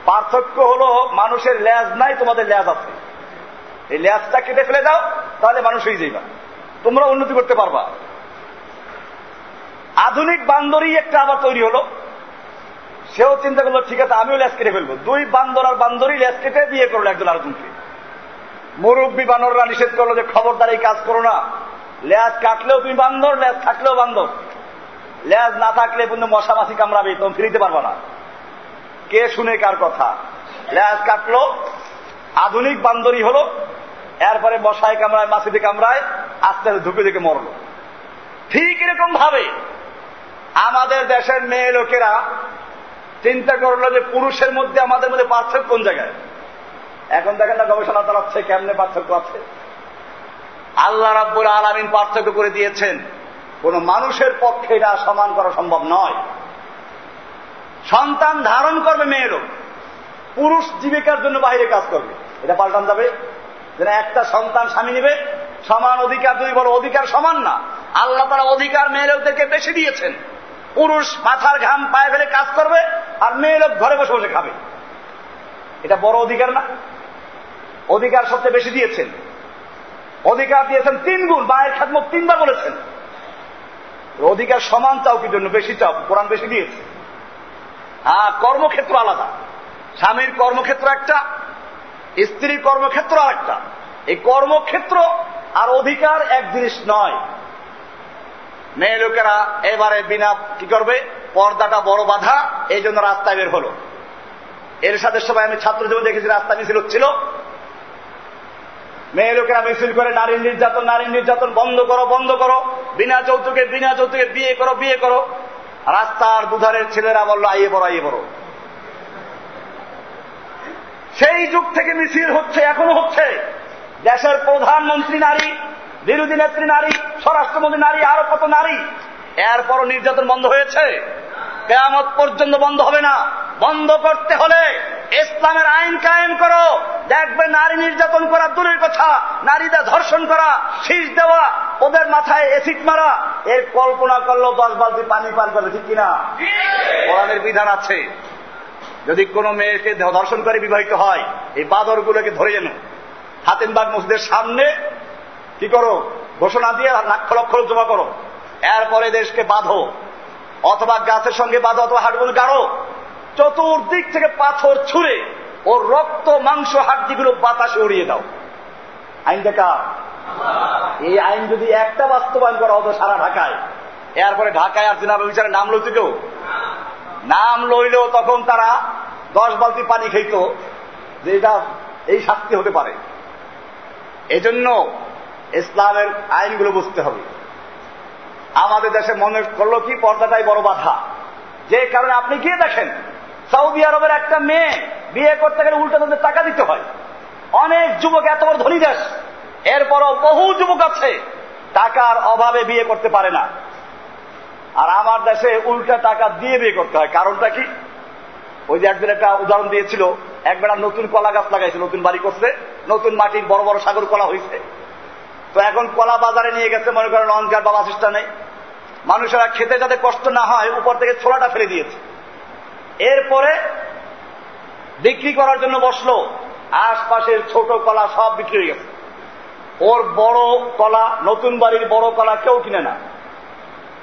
[SPEAKER 1] পার্থক্য হলো মানুষের ল্যাজ নাই, তোমাদের ল্যাজ আছে। এই ল্যাজটা কেটে ফেলে দাও, তাহলে মানুষ হয়ে যাইবা। তোমরা উন্নতি করতে পারবা। আধুনিক বান্দরই একটা আবার তৈরি হলো। সেও চিন্তা করল, ঠিক আছে, আমিও ল্যাস কেটে ফেলব। দুই বান্দর আর বান্দরই ল্যাস কেটে বিয়ে করল একজন আরেকজনকে মুরব্বী বানররা নিষেধ করল যে, খবরদার, এই কাজ করো না। ল্যাস কাটলেও তুমি বান্দর ল্যাস থাকলেও বান্দর। ল্যাস না থাকলে কিন্তু মশা মাছি কামড়াবে, তুমি ফিরিতে পারবা না। কে শুনে কার কথা? ল্যাস কাটলো, আধুনিক বান্দরই হলো, এরপরে মশায় কামড়ায়, মাছিতে কামড়ায়, আস্তে আস্তে ধুকে ধুকে মরলো। ঠিক এরকম ভাবে আমাদের দেশের মেয়ে লোকেরা চিন্তা করল যে পুরুষের মধ্যে আমাদের মধ্যে পার্থক্য কোন জায়গায়? এখন দেখেন না, গবেষণা চালাচ্ছে, কেমনে পার্থক্য আছে? আল্লাহ রাব্বুল আলমিন পার্থক্য করে দিয়েছেন। কোন মানুষের পক্ষে এটা সমান করা সম্ভব নয়। সন্তান ধারণ করবে মেয়েরও পুরুষ জীবিকার জন্য বাইরে কাজ করবে। এটা পাল্টান যাবে? যেন একটা সন্তান স্বামী নিবে, সমান অধিকার যদি বলো অধিকার সমান না। আল্লাহ তারা অধিকার মেয়ে লোকদেরকে বেশি দিয়েছেন। পুরুষ মাথার ঘাম, পায়ে ফেলে কাজ করবে আর মেয়ে লোক ঘরে বসে বসে খাবে। এটা বড় অধিকার না? অধিকার সবচেয়ে বেশি দিয়েছেন। অধিকার দিয়েছেন তিন গুণ মায়ের খাদমত তিনবার বলেছেন। অধিকার সমান চাও কি জন্য? বেশি চাও, কোরআন বেশি দিয়েছে। হ্যাঁ কর্মক্ষেত্র আলাদা। স্বামীর কর্মক্ষেত্র একটা, স্ত্রীর কর্মক্ষেত্র আর একটা এই কর্মক্ষেত্র আর অধিকার এক জিনিস নয়। মেয়ে লোকেরা এবারে বিনা কি করবে? পর্দাটা বড় বাধা, এই জন্য রাস্তায় বের হলো। এর সাথে সবাই আমি ছাত্র জীবন দেখেছি, রাস্তা মিছিল হচ্ছিল। মেয়ে লোকেরা মিছিল করে নারীর নির্যাতন নারীর নির্যাতন, বন্ধ করো বন্ধ করো। বিনা যৌতুকে বিনা যৌতুকে বিয়ে করো বিয়ে করো। রাস্তার দুধারের ছেলেরা বলল, আইয়ে বড় আইয়ে বড় সেই যুগ থেকে মিছিল হচ্ছে, এখনও হচ্ছে। দেশের প্রধানমন্ত্রী নারী বিরোধী নেত্রী নারী, স্বরাষ্ট্রমন্ত্রী নারী, আরও কত নারী? এরপরও নির্যাতন বন্ধ হয়েছে। কেয়ামত পর্যন্ত বন্ধ হবে না। বন্ধ করতে হলে ইসলামের আইন কায়েম করো। দেখবে নারী নির্যাতন করা দূরের কথা, নারীদের ধর্ষণ করা, শীষ দেওয়া, ওদের মাথায় এসিড মারা। এর কল্পনা করল দশ বালতি পানি পান করবে, ঠিক কিনা? কোরআনের বিধান আছে। যদি কোনো মেয়েকে ধর্ষণ করে বিবাহিত হয়, এই বাদরগুলোকে ধরে যেন হাতিমবাগ মসজিদের সামনে কি করো? ঘোষণা দিয়ে লাক্ষ লক্ষ জমা করো। এরপরে দেশকে বাঁধো। অথবা গাছের সঙ্গে বাঁধো অথবা হাটগুলো গাড়ো। চতুর্দিক থেকে পাথর ছুঁড়ে ওর রক্ত, মাংস, হাড্ডিগুলো বাতাসে উড়িয়ে দাও। আইন দেখা? এই আইন যদি একটা বাস্তবায়ন করা হতো সারা ঢাকায়, এরপরে ঢাকায় আর জিনাবে বিচারে নাম লইতে কেউ? নাম লইলেও তখন তারা দশ বালতি পানি খেত যে এটা এই শাস্তি হতে পারে। এজন্য ইসলামের আইনগুলো বুঝতে হবে। আমাদের দেশে মনে করল কি, পর্দাটাই বড় বাধা। যে কারণে আপনি গিয়ে দেখেন, সৌদি আরবের একটা মেয়ে বিয়ে করতে গেলে উল্টো তাদের টাকা দিতে হয়। অনেক যুবক, এত বড় ধনী দেশ। এরপরও বহু যুবক আছে, টাকার অভাবে বিয়ে করতে পারে না। আর আমার দেশে উল্টা টাকা দিয়ে বিয়ে করতে হয়। কারণটা কি? ওই যে একদিন একটা উদাহরণ দিয়েছিল, একবেলা নতুন কলা গাছ লাগাইছে, নতুন বাড়ি করছে, নতুন মাটির বড় বড় সাগর কলা হয়েছে তো এখন কলা বাজারে নিয়ে গেছে, মনে করেন লঞ্চার বা বাসিস্টা নেই। মানুষেরা খেতে যাতে কষ্ট না হয়, উপর থেকে ছোলাটা ফেলে দিয়েছে। এরপরে বিক্রি করার জন্য বসল, আশপাশের ছোট কলা সব বিক্রি হয়ে গেছে। ওর বড় কলা, নতুন বাড়ির বড় কলা কেউ কিনে না।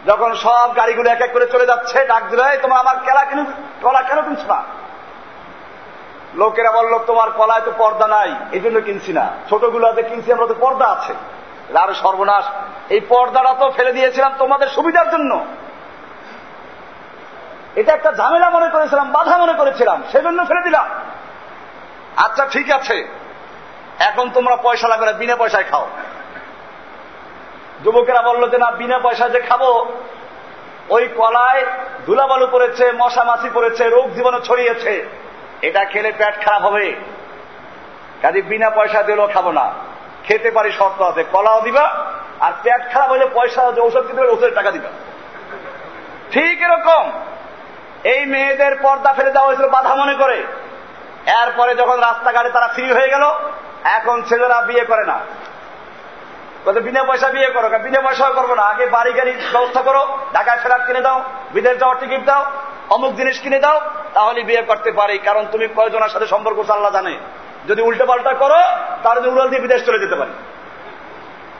[SPEAKER 1] যখন সব গাড়িগুলো এক এক করে চলে যাচ্ছে, ডাক দিল তোমার আমার কেলা কিনে, কলা কেন কিনছো না? লোকেরা বলল, তোমার কলায় তো পর্দা নাই, এই জন্য কিনছি না। ছোটগুলোতে কিনছি, আমরা তো পর্দা আছে। আর সর্বনাশ, এই পর্দাটা তো ফেলে দিয়েছিলাম তোমাদের সুবিধার জন্য। এটা একটা ঝামেলা মনে করেছিলাম, বাধা মনে করেছিলাম, সেজন্য ফেলে দিলাম। আচ্ছা ঠিক আছে, এখন তোমরা পয়সা লাগবে না, বিনা পয়সায় খাও। যুবকেরা বলল যে, না, বিনা পয়সা যে খাব। ওই কলায় ধুলাবালু পড়েছে মশা মাছি পড়েছে, রোগ জীবাণু ছড়িয়েছে। এটা খেলে পেট খারাপ হবে। কাজে বিনা পয়সা দিলেও খাব না। খেতে পারি শর্ত আছে, কলাও দিবা, আর পেট খারাপ হলে পয়সা ঔষধ কিনতে পারে ওষুধের টাকা দিবা। ঠিক এরকম। এই মেয়েদের পর্দা ফেলে দেওয়া হয়েছিল বাধা মনে করে। এরপরে যখন রাস্তাঘাটে তারা ফ্রি হয়ে গেল, এখন ছেলেরা বিয়ে করে না। বিনা পয়সা বিয়ে করো, বিনা পয়সাও করব না। আগে বাড়ি গাড়ি ব্যবস্থা করো, ঢাকায় ফেরার কিনে দাও, বিদেশ যাওয়ার টিকিট দাও অমুক জিনিস কিনে দাও, তাহলে বিয়ে করতে পারি। কারণ তুমি কয়জনের সাথে সম্পর্ক আল্লাহ জানে। যদি উল্টো পাল্টা করো, তাহলে উড়াল দিয়ে বিদেশ চলে যেতে পারি।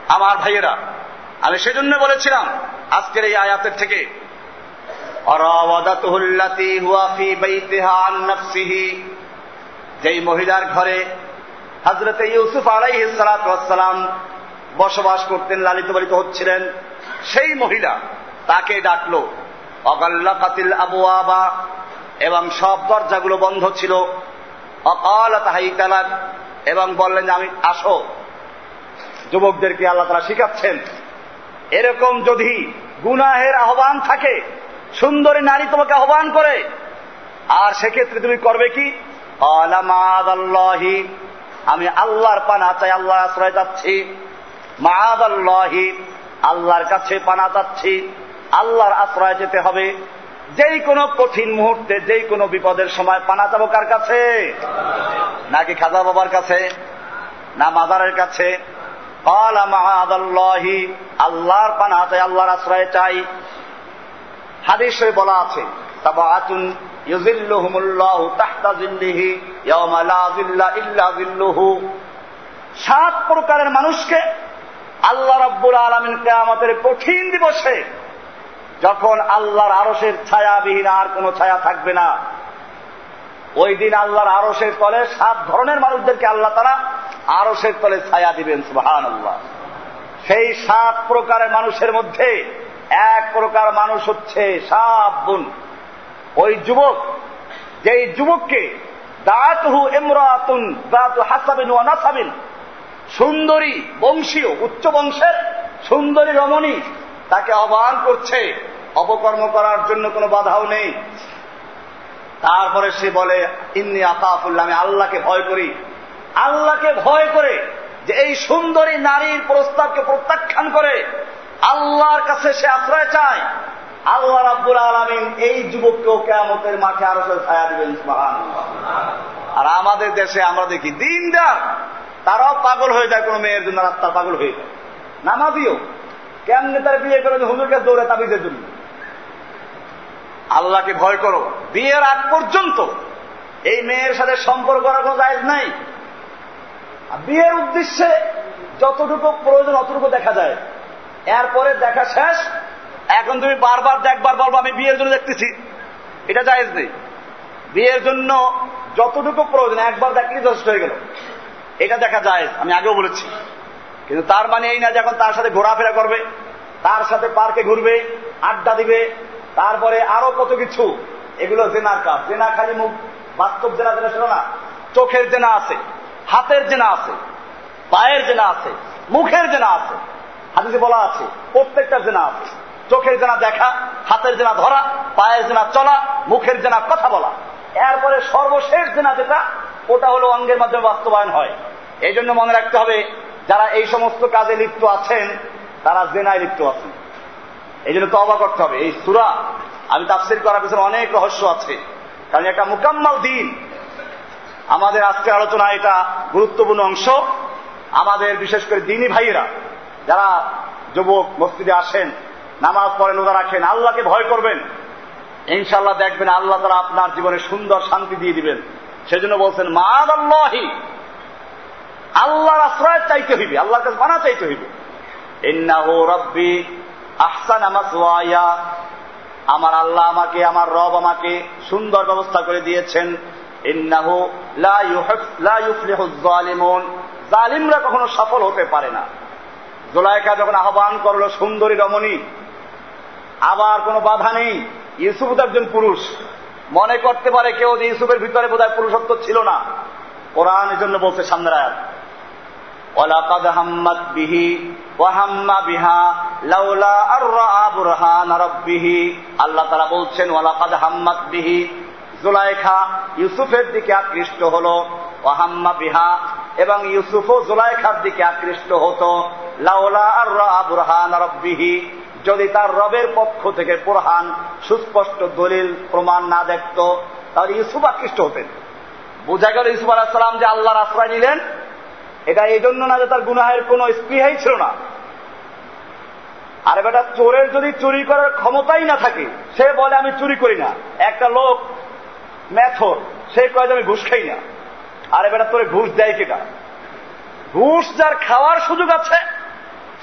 [SPEAKER 1] আমার ভাইয়েরা, আমি সেজন্য বলেছিলাম, আজকের এই আয়াতের থেকে যেই মহিলার ঘরে হজরতে ইউসুফ আলাই সালাম বসবাস করতেন লালিত পালিত হচ্ছিলেন, সেই মহিলা তাকে ডাকলো অগাল্লা কাতিল আবু আবা এবং সব দরজাগুলো বন্ধ ছিল। অকাল তাহাই তালাক এবং বললেন, আমি, আসো। যুবকদেরকে আল্লাহ তারা শিখাচ্ছেন, এরকম যদি গুনাহের আহ্বান থাকে, সুন্দরী নারী তোমাকে আহ্বান করে, আর সেক্ষেত্রে তুমি করবে কি? আমি আল্লাহর পানা চাই আল্লাহ আশ্রয় যাচ্ছি। মাদ আল্লাহি আল্লাহর কাছে পানা চাচ্ছি। আল্লাহর আশ্রয় যেতে হবে। যেই কোনো কঠিন মুহূর্তে, যেই কোনো বিপদের সময় পানা যাব কার কাছে? নাকি খাজা বাবার কাছে? না মাজারের কাছে? আল্লাহর পানা চাই আল্লাহর আশ্রয় চাই। হাদিস বলা আছে তবে সাত প্রকারের মানুষকে আল্লাহ রব্বুল আলমিন কেয়ামতের কঠিন দিবসে যখন আল্লাহর আরশের ছায়াবিহীন আর কোনো ছায়া থাকবে না, ওই দিন আল্লাহর আরশের তলে সাত ধরনের মানুষদেরকে আল্লাহ তারা আরশের তলে ছায়া দিবেন সুহান আল্লাহ সেই সাত প্রকারের মানুষের মধ্যে এক প্রকার মানুষ হচ্ছে সাত বোন ওই যুবক, যেই যুবককে দাঁতহু এমরাতুন দাঁতু হাসাবিন ও নাসাবিন, সুন্দরী, বংশীয়, উচ্চ বংশের সুন্দরী রমণী তাকে আহ্বান করছে, অপকর্ম করার জন্য কোনো বাধাও নেই। তারপরে সে বলে, ইন্নি আকাফুল্লাহ আমি আল্লাহকে ভয় করি। আল্লাহকে ভয় করে যে এই সুন্দরী নারীর প্রস্তাবকে প্রত্যাখ্যান করে। আল্লাহর কাছে সে আশ্রয় চায়। আল্লাহ রাব্বুল আলমিন এই যুবককেও কেমতের মাঠে আরও সে ছায়া দিবেন আর আমাদের দেশে আমরা দেখি দিন দিনদার, তারাও পাগল হয়ে যায়, কোনো মেয়ের জন্য রাস্তার পাগল হয়ে যায়। নামাজিও। কেমনে তার বিয়ে করে হুজুরকে দৌড়ে তাবিজের জন্য? আল্লাহকে ভয় করো। বিয়ের আগ পর্যন্ত এই মেয়ের সাথে সম্পর্ক কোনো জায়জ নাই। বিয়ের উদ্দেশ্যে যতটুকু প্রয়োজন অতটুকু দেখা যায়। এরপরে দেখা শেষ। এখন তুমি বারবার দেখবার বলব, আমি বিয়ের জন্য দেখতেছি। এটা জায়েজ নেই। বিয়ের জন্য যতটুকু প্রয়োজন, একবার দেখলেই যথেষ্ট হয়ে গেল। এটা দেখা যায়, আমি আগেও বলেছি। কিন্তু তার মানে এই না যে এখন তার সাথে ঘোরাফেরা করবে, তার সাথে পার্কে ঘুরবে, আড্ডা দিবে, তারপরে আরও কত কিছু। এগুলো জেনার কাজ। জেনা খালি মুখ, বাস্তব জেনা জেনা ছিল না, চোখের জেনা আছে, হাতের জেনা আছে, পায়ের জেনা আছে, মুখের জেনা আছে। হাদিসে বলা আছে, প্রত্যেকটা জেনা আছে। চোখের জেনা দেখা, হাতের জেনা ধরা, পায়ের জেনা চলা, মুখের জেনা কথা বলা। এরপরে সর্বশেষ জেনা যেটা, ওটা হলো অঙ্গের মাধ্যমে বাস্তবায়ন হয়। এই জন্য মনে রাখতে হবে যারা এই সমস্ত কাজে লিপ্ত আছেন, তারা জেনায় লিপ্ত আছেন। এই জন্য তবা করতে হবে। এই সুরা, আমি তাফসির করার পিছনে অনেক রহস্য আছে। কারণ একটা মোকাম্মাল দিন। আমাদের আজকে আলোচনা এটা গুরুত্বপূর্ণ অংশ। আমাদের বিশেষ করে দিনী ভাইয়েরা, যারা যুবক মসজিদে আসেন, নামাজ পড়েন, রোজা রাখেন, আল্লাহকে ভয় করবেন। ইনশাল্লাহ দেখবেন আল্লাহ তারা আপনার জীবনে সুন্দর শান্তি দিয়ে দিবেন। সেজন্য বলছেন মাদ আল্লাহি আল্লাহর আশ্রয় চাইতে হইবে, আল্লাহর কাছে মানা চাইতে হইবে। ইন্নাহু আহসান আমাসওয়ায়া আমার আল্লাহ আমাকে, আমার রব আমাকে সুন্দর ব্যবস্থা করে দিয়েছেন। ইন্নাহু জালিমরা কখনো সফল হতে পারে না। জোলাইকা যখন আহ্বান করল, সুন্দরী রমণী, আবার কোনো বাধা নেই। ইউসুফ একজন পুরুষ। মনে করতে পারে কেউ যে ইউসুফের ভিতরে বোধহয় পুরুষত্ব ছিল না। কোরআন এই জন্য বলছে সামনের আয়াত। ওয়ালাকাদ হাম্মাত বিহি ওয়াহাম্মা বিহা লাউলা আর বুরহান রাব্বিহি। আল্লাহ তারা বলছেন, ওয়ালাকাদ হাম্মাত বিহি। জুলাইখা ইউসুফের দিকে আকৃষ্ট হলো ওয়াহাম্মা বিহা এবং ইউসুফও জুলাইখার দিকে আকৃষ্ট হতো, লাউলা আর বুরহান রাব্বিহি। যদি তার রবের পক্ষ থেকে প্রহান সুস্পষ্ট দলিল প্রমাণ না দেখত, তাহলে ইউসুফ আকৃষ্ট হতেন। বোঝা গেল ইউসুফ আলাহিসাল্লাম যে আল্লাহর আশ্রয় নিলেন এটা এই জন্য না যে তার গুনাহের কোন স্পৃহাই ছিল না। আর বেটা, চোরের যদি চুরি করার ক্ষমতাই না থাকে, সে বলে, আমি চুরি করি না। একটা লোক, ম্যাথর, সে কয়ে যে, আমি ঘুষ খাই না। আরে বেটা, তোরে ঘুষ দেয় কেটা ঘুষ যার খাওয়ার সুযোগ আছে,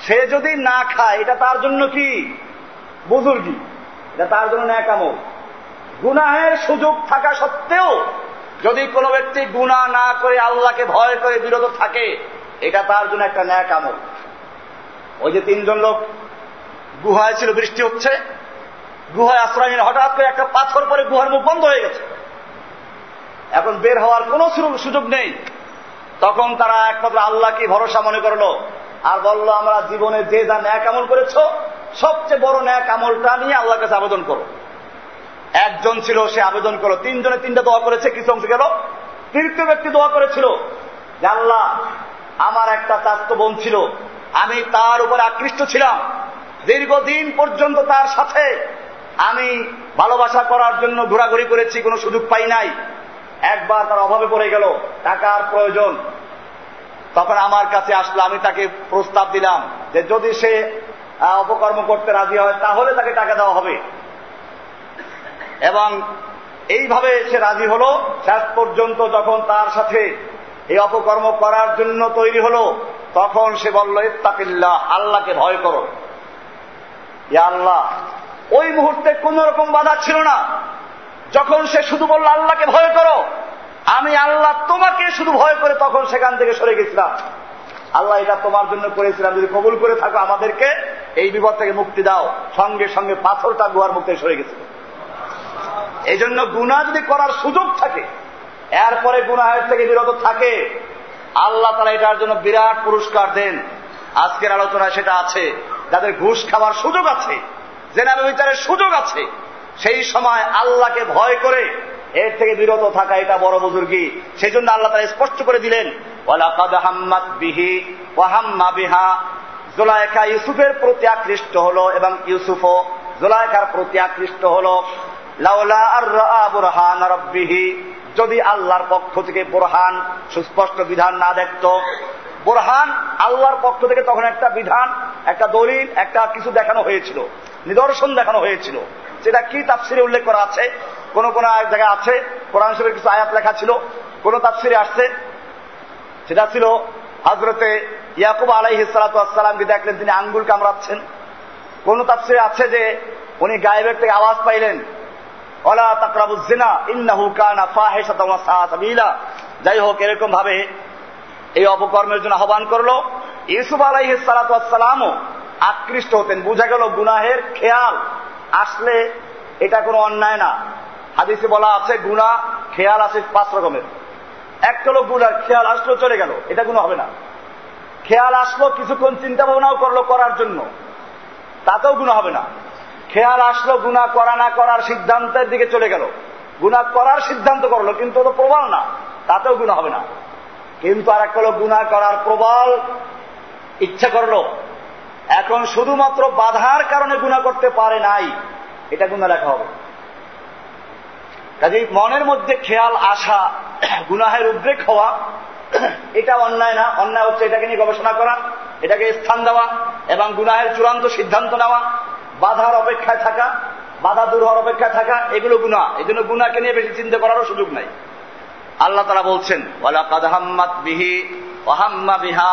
[SPEAKER 1] সে যদি না খায়, এটা তার জন্য কি? বুজুর্গি, এটা তার জন্য ন্যাকামল গুনাহের সুযোগ থাকা সত্ত্বেও যদি কোনো ব্যক্তি গুণা না করে আল্লাহকে ভয় করে বিরত থাকে, এটা তার জন্য একটা ন্যাক কামল ওই যে তিনজন লোক গুহায় ছিল, বৃষ্টি হচ্ছে, গুহায় আশ্রয় নিয়ে হঠাৎ করে একটা পাথর পরে গুহার মুখ বন্ধ হয়ে গেছে। এখন বের হওয়ার কোন সুযোগ নেই। তখন তারা একমাত্র আল্লাহকে ভরসা মনে করল, আর বলল, আমরা জীবনে যে যা ন্যাক আমল করেছ, সবচেয়ে বড় ন্যাক আমলটা নিয়ে আল্লাহর কাছে আবেদন করো। একজন ছিল, সে আবেদন করল। তিনজনে তিনটা দোয়া করেছে কিছু অংশ গেল? তৃতীয় ব্যক্তি দোয়া করেছিল আল্লাহ, আমার একটা চাস্ত বোন ছিল, আমি তার উপর আকৃষ্ট ছিলাম। দীর্ঘদিন পর্যন্ত তার সাথে আমি ভালোবাসা করার জন্য ঘোরাঘুরি করেছি, কোনো সুযোগ পাই নাই। একবার তার অভাবে পড়ে গেল, টাকার প্রয়োজন। তখন আমার কাছে আসলো, আমি তাকে প্রস্তাব দিলাম যে যদি সে অপকর্ম করতে রাজি হয়, তাহলে তাকে টাকা দেওয়া হবে। এবং এইভাবে সে রাজি হলো। শেষ পর্যন্ত যখন তার সাথে এই অপকর্ম করার জন্য তৈরি হলো, তখন সে বলল, ইত্তাকিল্লাহ, আল্লাহকে ভয় করো। আল্লাহ, ওই মুহূর্তে কোন রকম বাধা ছিল না। যখন সে শুধু বলল, আল্লাহকে ভয় করো, আমি আল্লাহ তোমাকে শুধু ভয় করে তখন সেখান থেকে সরে গেছিলাম। আল্লাহ এটা তোমার জন্য করেছিলাম। যদি কবুল করে থাকো আমাদেরকে, এই বিপদ থেকে মুক্তি দাও। সঙ্গে সঙ্গে পাথরটা গুহার মুক্তি সরে গেছিল। এই জন্য গুণা যদি করার সুযোগ থাকে, এরপরে গুনাহের থেকে বিরত থাকে, আল্লাহ তারা এটার জন্য বিরাট পুরস্কার দেন। আজকের আলোচনায় সেটা আছে। যাদের ঘুষ খাওয়ার সুযোগ আছে জেনাবে বিচারের সুযোগ আছে, সেই সময় আল্লাহকে ভয় করে এর থেকে বিরত থাকা এটা বড় বুজুর্গি। সেই জন্য আল্লাহ তারা স্পষ্ট করে দিলেন ইউসুফের প্রতি আকৃষ্ট হল এবং ইউসুফও জোলায়কার প্রতি আকৃষ্ট হলো। আর যদি আল্লাহর পক্ষ থেকে বোরহান সুস্পষ্ট বিধান না দেখত, বোরহান আল্লাহর পক্ষ থেকে তখন একটা বিধান, একটা দলিল, একটা কিছু দেখানো হয়েছিল, নিদর্শন দেখানো হয়েছিল। সেটা কি তাফসিরে উল্লেখ করা আছে? কোন কোন জায়গায় আছে, কোরআন শরীফের কিছু আয়াত লেখা ছিল, কোন তাফসিরে আসছে? সেটা ছিল হজরতে ইয়াকুব আলাইহি সালাতামকে দেখলেন তিনি আঙ্গুল কামড়াচ্ছেন। কোন তাফসিরে আছে যে উনি গায়েবের থেকে আওয়াজ পাইলেন অলা তাকরাবুজিনা ইন্নাহু কানা ফাহিশাতামিলা যাই হোক, এরকম ভাবে এই অপকর্মের জন্য আহ্বান করল। ইউসুফ আলাইহি সালাতামও আকৃষ্ট হতেন। বুঝা গেল গুনাহের খেয়াল আসলে এটা কোনো অন্যায় না। হাদিসে বলা আছে গুণা খেয়াল আছে পাঁচ রকমের। একটা হলো গুণার খেয়াল আসলো, চলে গেল। এটা কোনো হবে না। খেয়াল আসলো, কিছুক্ষণ চিন্তা ভাবনাও করল করার জন্য। তাতেও গুণা হবে না। খেয়াল আসলো গুণা করা না করার সিদ্ধান্তের দিকে চলে গেল। গুণা করার সিদ্ধান্ত করল, কিন্তু তো প্রবল না, তাতেও গুণা হবে না। কিন্তু আর এক হলো গুণা করার প্রবল ইচ্ছা করল। এখন শুধুমাত্র বাধার কারণে গুণা করতে পারে নাই, এটা গুণা লেখা হবে। কাজেই মনের মধ্যে খেয়াল আসা, গুনাহের উদ্রেক হওয়া, এটা অন্যায় না। অন্যায় হচ্ছে এটাকে নিয়ে গবেষণা করা, এটাকে স্থান দেওয়া এবং গুনাহের চূড়ান্ত সিদ্ধান্ত নেওয়া। বাধার অপেক্ষায় থাকা, বাধা দূর হওয়ার অপেক্ষায় থাকা, এগুলো গুণা এই জন্য গুণাকে নিয়ে বেশি চিন্তা করারও সুযোগ নাই। আল্লাহ তারা বলছেন বিহি বিহা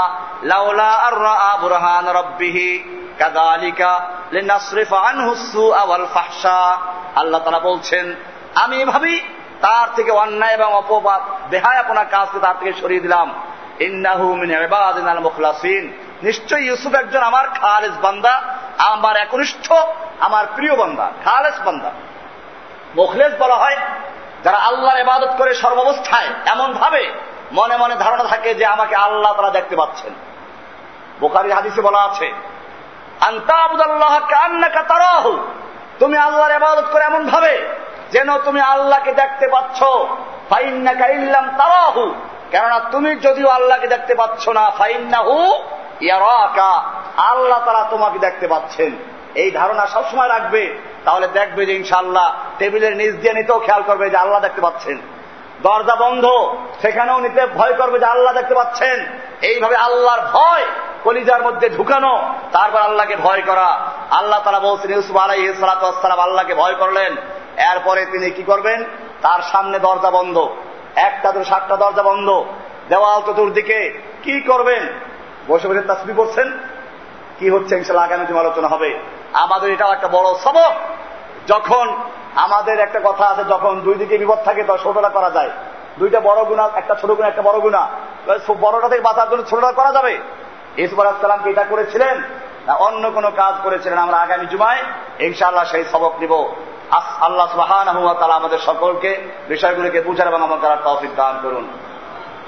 [SPEAKER 1] আল্লাহ তারা বলছেন, আমি ভাবি তার থেকে অন্যায় এবং অপবাদ বেহায় আপনার কাজকে তার থেকে সরিয়ে দিলাম। ইন্নাহু মিন ইবাদিনাল নিশ্চয়ই ইউসুফ একজন আমার খালেস বান্দা, আমার একনিষ্ঠ, আমার প্রিয় বান্দা, খালেস বান্দা। মুখলেস বলা হয়, যারা আল্লাহর ইবাদত করে সর্বাবস্থায় এমন ভাবে মনে মনে ধারণা থাকে যে আমাকে আল্লাহ তারা দেখতে পাচ্ছেন। বোকারি হাদিসে বলা আছে তুমি আল্লাহর ইবাদত করে এমন ভাবে যেন তুমি আল্লাহকে দেখতে পাচ্ছ, ফাইন্নাকা ইল্লাম তারাহু। কেননা তুমি যদিও আল্লাহকে দেখতে পাচ্ছ না ফাইন্না হু আল্লাহ তারা তোমাকে দেখতে পাচ্ছেন। এই ধারণা সবসময় রাখবে, তাহলে দেখবে যে ইনশাল্লাহ টেবিলের নিচ দিয়ে নিতেও খেয়াল করবে যে আল্লাহ দেখতে পাচ্ছেন। দরজা বন্ধ, সেখানেও নিতে ভয় করবে যে আল্লাহ দেখতে পাচ্ছেন। এইভাবে আল্লাহর ভয় কলিজার মধ্যে ঢুকানো, তারপর আল্লাহকে ভয় করা। আল্লাহ তারা বলছেন, ইউসুফ আলাই সালাতাম আল্লাহকে ভয় করলেন। এরপরে তিনি কি করবেন? তার সামনে দরজা বন্ধ। একটা দুটো সাতটা দরজা বন্ধ। দেওয়াল চতুর্দিকে কি করবেন? বসে বসে তাসবি করছেন কি হচ্ছে ইনশাল্লাহ আগামী দিন আলোচনা হবে। আমাদের এটাও একটা বড় সবক। যখন আমাদের একটা কথা আছে, যখন দুই দিকে বিপদ থাকে, তখন ছোটটা করা যায়। দুইটা বড় গুণা, একটা ছোট গুণা, একটা বড় গুণা। বড়টা থেকে বাঁচার জন্য ছোটটা করা যাবে। ইসুফ আলাহামকে এটা করেছিলেন? না, অন্য কোনো কাজ করেছিলেন। আমরা আগামী জুমায় ইনশাআল্লাহ সেই সবক নিব। আল্লাহ সুবাহ আমাদের সকলকে বিষয়গুলিকে বুঝার এবং আমার তারা তৌফিক দান করুন।